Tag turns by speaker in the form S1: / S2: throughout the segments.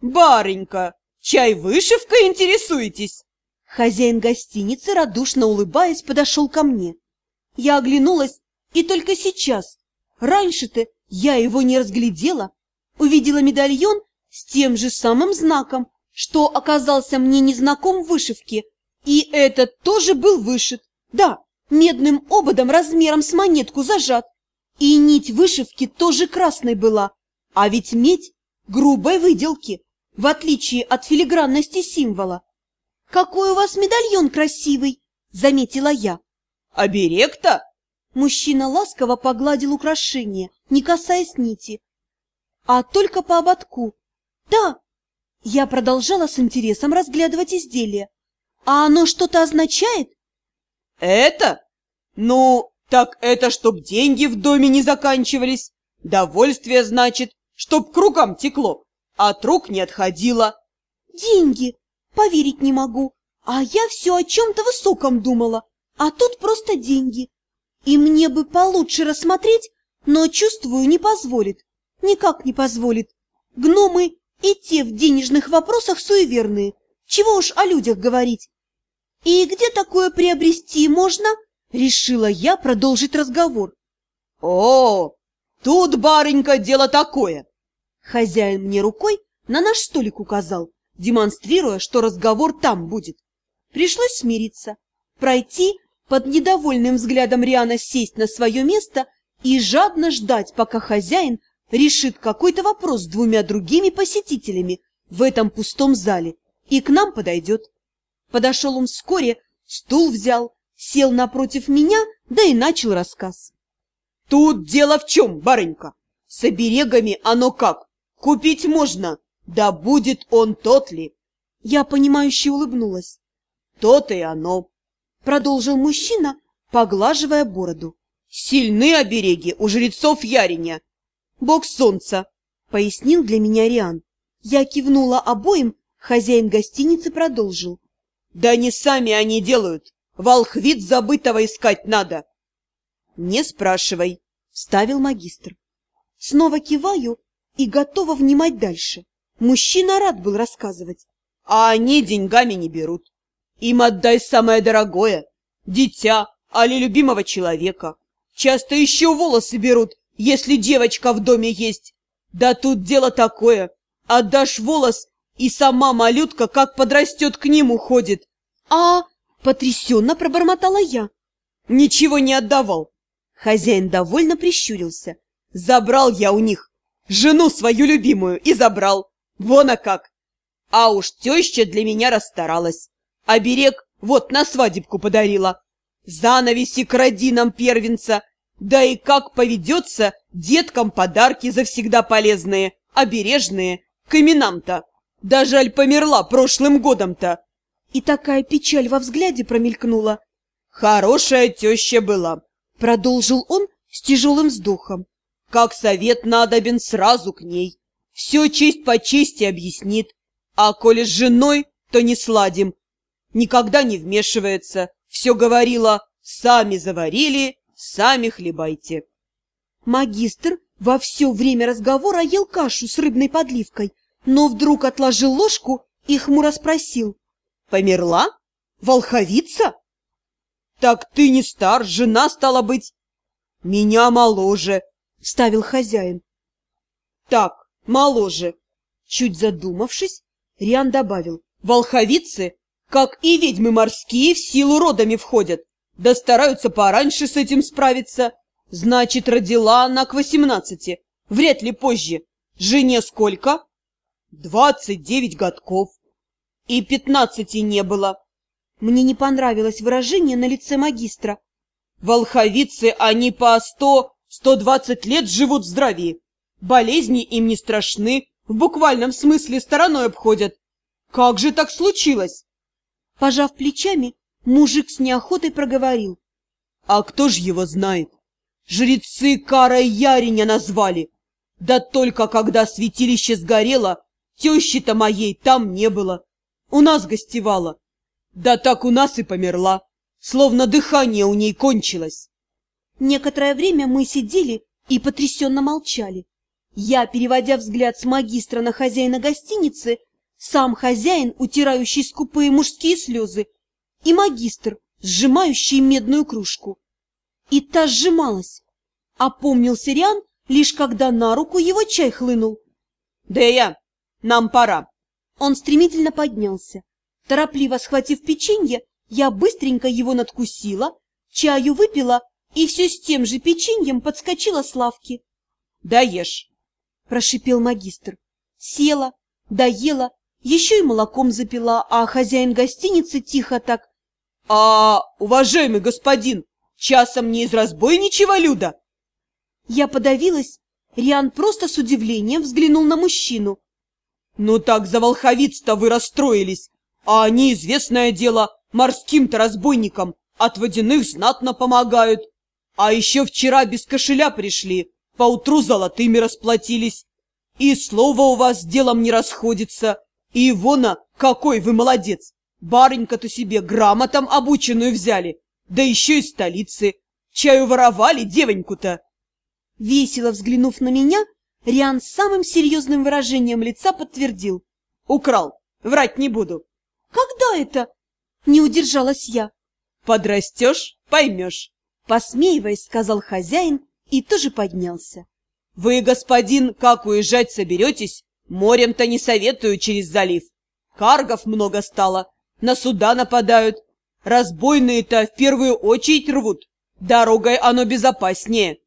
S1: Барынька, чай вышивкой интересуетесь?
S2: Хозяин гостиницы, радушно улыбаясь, подошел ко мне. Я оглянулась, и только сейчас, раньше-то я его не разглядела, увидела медальон с тем же самым знаком, что оказался мне незнаком в вышивке, и этот тоже был вышит. Да, медным ободом размером с монетку зажат. И нить вышивки тоже красной была, а ведь медь грубой выделки, в отличие от филигранности символа. «Какой у вас медальон красивый!» — заметила я.
S1: «Оберег-то?»
S2: Мужчина ласково погладил украшение, не касаясь нити, а только по ободку. «Да!» Я продолжала с интересом разглядывать изделие. «А оно что-то означает?»
S1: «Это? Ну, так это чтоб деньги в доме не заканчивались. Довольствие, значит, чтоб кругом текло, а от рук не отходило».
S2: «Деньги! Поверить не могу. А я все о чем-то высоком думала, а тут просто деньги. И мне бы получше рассмотреть, но, чувствую, не позволит. Никак не позволит. Гномы и те в денежных вопросах суеверные. Чего уж о людях говорить. И где такое приобрести можно? Решила я продолжить разговор.
S1: О, тут, барынька, дело такое.
S2: Хозяин мне рукой на наш столик указал, демонстрируя, что разговор там будет. Пришлось смириться, пройти, под недовольным взглядом Риана сесть на свое место и жадно ждать, пока хозяин решит какой-то вопрос с двумя другими посетителями в этом пустом зале и к нам подойдет. Подошел он вскоре, стул взял, сел напротив меня, да и начал рассказ.
S1: Тут дело в чем, барынька? С оберегами оно как? Купить можно, да будет он тот ли?
S2: Я понимающе улыбнулась.
S1: То-то и оно,
S2: продолжил мужчина, поглаживая бороду.
S1: Сильны обереги у жрецов Яриня. Бог солнца,
S2: пояснил для меня Риан. Я кивнула обоим, хозяин гостиницы продолжил.
S1: Да не сами они делают. Волхвит забытого искать надо. Не спрашивай, вставил магистр.
S2: Снова киваю и готова внимать дальше. Мужчина рад был рассказывать.
S1: А они деньгами не берут. Им отдай самое дорогое. Дитя, али любимого человека. Часто еще волосы берут, если девочка в доме есть. Да тут дело такое. Отдашь волос, и сама малютка как подрастет к ним уходит.
S2: А, потрясенно пробормотала я.
S1: Ничего не отдавал. Хозяин довольно прищурился. Забрал я у них жену свою любимую и забрал. Вон а как. А уж теща для меня расстаралась. Оберег вот на свадебку подарила. Занавеси к родинам первенца. Да и как поведется, деткам подарки завсегда полезные, обережные, к именам-то. Даже аль померла прошлым годом-то.
S2: И такая печаль во взгляде промелькнула.
S1: Хорошая теща была,
S2: продолжил он с тяжелым вздохом.
S1: Как совет надобен сразу к ней. Все честь по чести объяснит. А коли с женой, то не сладим. Никогда не вмешивается. Все говорила, сами заварили, сами хлебайте.
S2: Магистр во все время разговора ел кашу с рыбной подливкой, но вдруг отложил ложку и хмуро спросил.
S1: Померла? Волховица? Так ты не стар, жена стала быть. Меня моложе, вставил хозяин. Так, моложе. Чуть задумавшись, Риан добавил. Волховицы, как и ведьмы морские, в силу родами входят. Да стараются пораньше с этим справиться. Значит, родила она к восемнадцати. Вряд ли позже. Жене сколько? Двадцать девять годков. И пятнадцати не было.
S2: Мне не понравилось выражение на лице магистра.
S1: Волховицы, они по сто, сто двадцать лет живут в здравии. Болезни им не страшны, в буквальном смысле стороной обходят. Как же так случилось?
S2: Пожав плечами, мужик с неохотой проговорил.
S1: А кто ж его знает? Жрецы Кара Яриня назвали. Да только когда святилище сгорело, тещи-то моей там не было. У нас гостевала. Да так у нас и померла, словно дыхание у ней кончилось.
S2: Некоторое время мы сидели и потрясенно молчали. Я, переводя взгляд с магистра на хозяина гостиницы, сам хозяин, утирающий скупые мужские слезы, и магистр, сжимающий медную кружку. И та сжималась. Опомнился Риан, лишь когда на руку его чай хлынул.
S1: «Дея, нам пора!»
S2: Он стремительно поднялся. Торопливо схватив печенье, я быстренько его надкусила, чаю выпила и все с тем же печеньем подскочила с лавки.
S1: «Даешь!»
S2: — прошипел магистр. Села, доела, еще и молоком запила, а хозяин гостиницы тихо так.
S1: — А, уважаемый господин, часом не из разбойничьего люда?
S2: Я подавилась. Риан просто с удивлением взглянул на мужчину.
S1: — Ну так за волховиц-то вы расстроились, а они, известное дело, морским-то разбойникам от водяных знатно помогают. А еще вчера без кошеля пришли, поутру золотыми расплатились. И слово у вас с делом не расходится. И Ивона, какой вы молодец! Барынька-то себе грамотом обученную взяли, да еще из столицы. Чаю воровали девоньку-то.
S2: Весело взглянув на меня, Риан с самым серьезным выражением лица подтвердил.
S1: Украл, врать не буду.
S2: Когда это? Не удержалась я.
S1: Подрастешь, поймешь.
S2: Посмеиваясь, сказал хозяин и тоже поднялся.
S1: Вы, господин, как уезжать соберетесь? Морем-то не советую через залив. Каргов много стало, на суда нападают. Разбойные-то в первую очередь рвут. Дорогой оно безопаснее.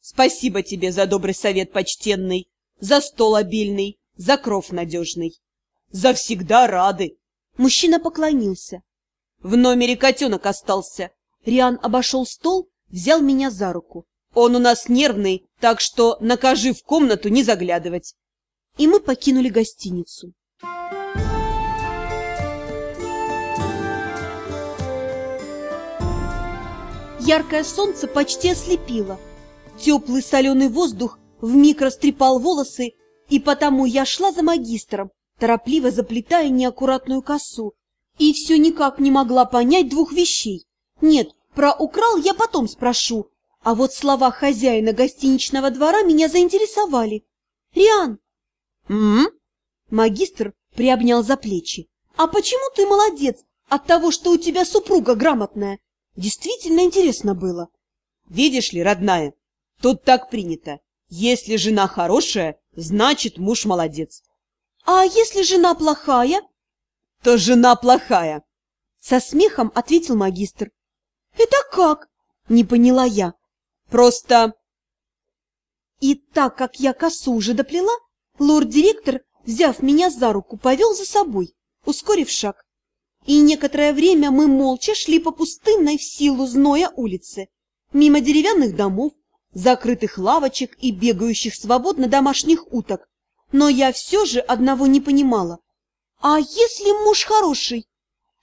S1: Спасибо тебе за добрый совет, почтенный, за стол обильный, за кров надежный. Завсегда рады.
S2: Мужчина поклонился.
S1: В номере котенок остался.
S2: Риан обошел стол, взял меня за руку.
S1: Он у нас нервный, так что накажи в комнату не заглядывать
S2: и мы покинули гостиницу. Яркое солнце почти ослепило. Теплый соленый воздух вмиг растрепал волосы, и потому я шла за магистром, торопливо заплетая неаккуратную косу, и все никак не могла понять двух вещей. Нет, про украл я потом спрошу, а вот слова хозяина гостиничного двора меня заинтересовали. «Риан,
S1: М,
S2: Магистр приобнял за плечи. «А почему ты молодец от того, что у тебя супруга грамотная? Действительно интересно было».
S1: «Видишь ли, родная, тут так принято. Если жена хорошая, значит муж молодец».
S2: «А если жена плохая?»
S1: «То жена плохая», —
S2: со смехом ответил магистр. «Это как?» — не поняла я.
S1: «Просто...»
S2: И так как я косу уже доплела, Лорд-директор, взяв меня за руку, повел за собой, ускорив шаг. И некоторое время мы молча шли по пустынной в силу зноя улице, мимо деревянных домов, закрытых лавочек и бегающих свободно домашних уток. Но я все же одного не понимала. «А если муж хороший?»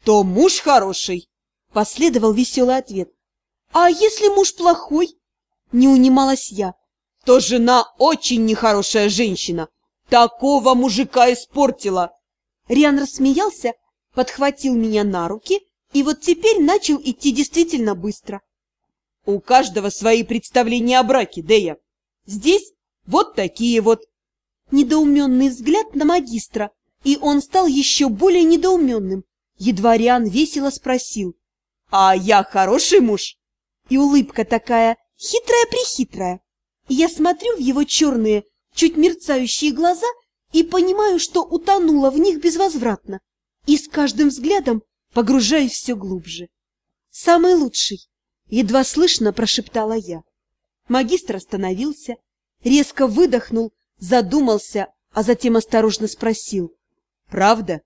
S1: «То муж хороший», —
S2: последовал веселый ответ. «А если муж плохой?» — не унималась я.
S1: «То жена очень нехорошая женщина, Такого мужика испортила!»
S2: Риан рассмеялся, подхватил меня на руки и вот теперь начал идти действительно быстро.
S1: «У каждого свои представления о браке, Дея. Здесь вот такие вот».
S2: Недоуменный взгляд на магистра, и он стал еще более недоуменным. Едва Риан весело спросил.
S1: «А я хороший муж?»
S2: И улыбка такая хитрая-прихитрая. Я смотрю в его черные, чуть мерцающие глаза и понимаю, что утонула в них безвозвратно, и с каждым взглядом погружаюсь все глубже. «Самый лучший!» — едва слышно прошептала я. Магистр остановился, резко выдохнул, задумался, а затем осторожно спросил.
S1: «Правда?»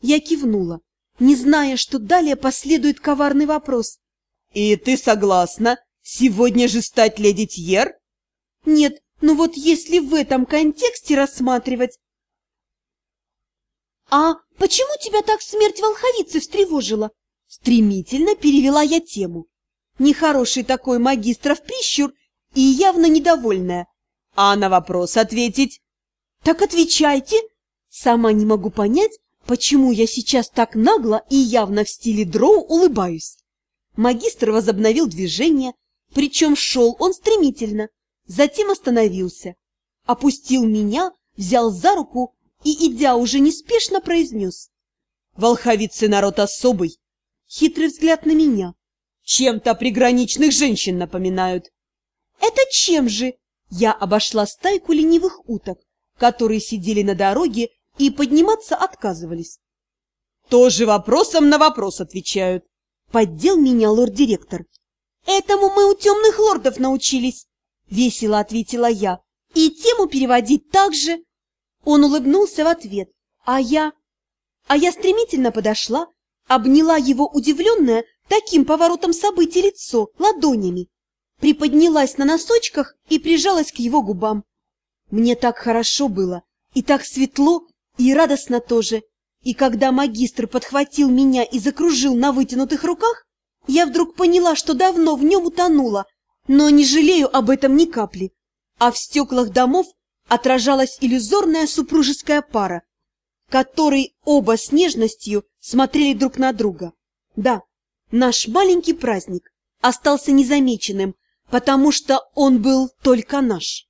S2: Я кивнула, не зная, что далее последует коварный вопрос.
S1: «И ты согласна сегодня же стать леди Тьер?»
S2: «Нет, ну вот если в этом контексте рассматривать... «А почему тебя так смерть волховицы встревожила?» Стремительно перевела я тему. Нехороший такой магистров прищур и явно недовольная.
S1: «А на вопрос ответить?»
S2: «Так отвечайте!» Сама не могу понять, почему я сейчас так нагло и явно в стиле дроу улыбаюсь. Магистр возобновил движение, причем шел он стремительно, затем остановился. опустил меня, взял за руку и, идя уже неспешно, произнес.
S1: Волховицы народ особый.
S2: Хитрый взгляд на меня.
S1: Чем-то приграничных женщин напоминают.
S2: Это чем же? Я обошла стайку ленивых уток, которые сидели на дороге и подниматься отказывались.
S1: Тоже вопросом на вопрос отвечают.
S2: Поддел меня лорд-директор. Этому мы у темных лордов научились, весело ответила я. И тему переводить так же. Он улыбнулся в ответ, а я... А я стремительно подошла, обняла его удивленное таким поворотом событий лицо ладонями, приподнялась на носочках и прижалась к его губам. Мне так хорошо было, и так светло, и радостно тоже. И когда магистр подхватил меня и закружил на вытянутых руках, я вдруг поняла, что давно в нем утонула, но не жалею об этом ни капли. А в стеклах домов отражалась иллюзорная супружеская пара, которой оба с нежностью смотрели друг на друга. Да, наш маленький праздник остался незамеченным, потому что он был только наш.